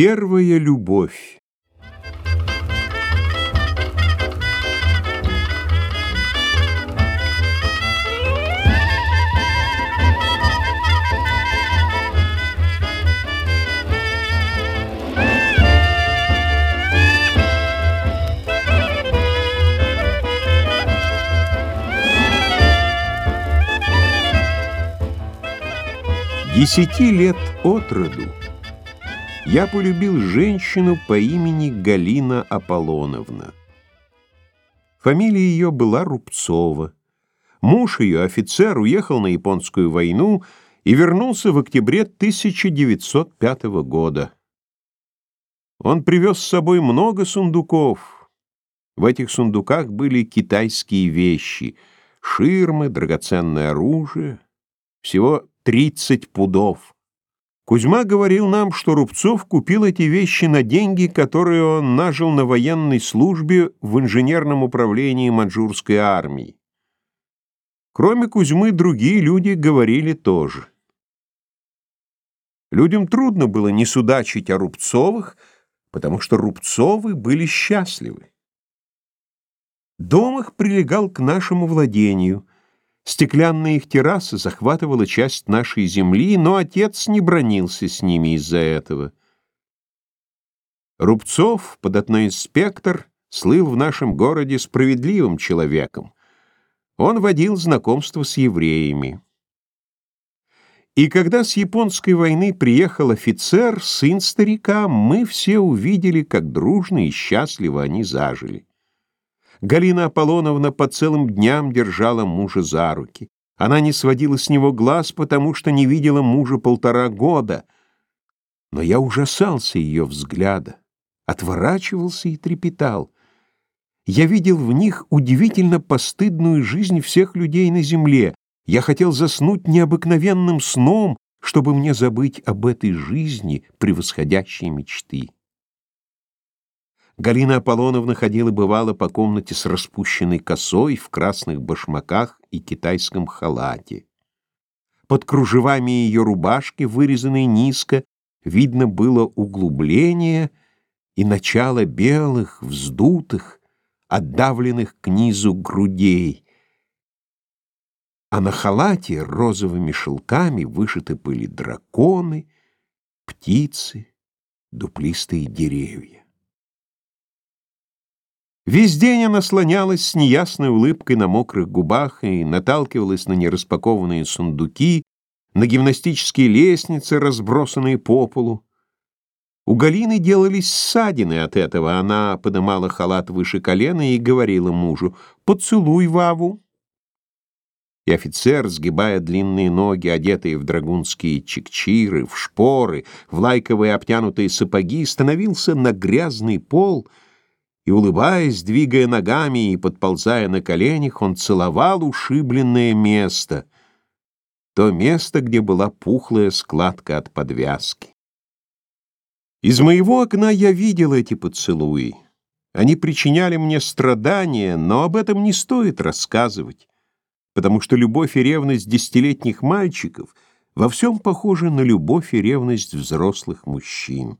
Первая любовь. Десяти лет от роду я полюбил женщину по имени Галина Аполлоновна. Фамилия ее была Рубцова. Муж ее, офицер, уехал на японскую войну и вернулся в октябре 1905 года. Он привез с собой много сундуков. В этих сундуках были китайские вещи — ширмы, драгоценное оружие, всего 30 пудов. Кузьма говорил нам, что Рубцов купил эти вещи на деньги, которые он нажил на военной службе в инженерном управлении маньчжурской армии. Кроме Кузьмы, другие люди говорили тоже. Людям трудно было не судачить о Рубцовых, потому что Рубцовы были счастливы. Дом их прилегал к нашему владению — Стеклянная их терраса захватывала часть нашей земли, но отец не бронился с ними из-за этого. Рубцов, податной инспектор, слыл в нашем городе справедливым человеком. Он водил знакомство с евреями. И когда с японской войны приехал офицер, сын старика, мы все увидели, как дружно и счастливо они зажили. Галина Аполлоновна по целым дням держала мужа за руки. Она не сводила с него глаз, потому что не видела мужа полтора года. Но я ужасался ее взгляда, отворачивался и трепетал. Я видел в них удивительно постыдную жизнь всех людей на земле. Я хотел заснуть необыкновенным сном, чтобы мне забыть об этой жизни, превосходящей мечты. Галина Аполлоновна ходила бывало по комнате с распущенной косой, в красных башмаках и китайском халате. Под кружевами ее рубашки, вырезанной низко, видно было углубление и начало белых, вздутых, отдавленных к низу грудей. А на халате розовыми шелками вышиты были драконы, птицы, дуплистые деревья. Весь день она слонялась с неясной улыбкой на мокрых губах и наталкивалась на нераспакованные сундуки, на гимнастические лестницы, разбросанные по полу. У Галины делались ссадины от этого. Она подымала халат выше колена и говорила мужу «Поцелуй Ваву». И офицер, сгибая длинные ноги, одетые в драгунские чекчиры, в шпоры, в лайковые обтянутые сапоги, становился на грязный пол — и, улыбаясь, двигая ногами и подползая на коленях, он целовал ушибленное место, то место, где была пухлая складка от подвязки. Из моего окна я видел эти поцелуи. Они причиняли мне страдания, но об этом не стоит рассказывать, потому что любовь и ревность десятилетних мальчиков во всем похожи на любовь и ревность взрослых мужчин.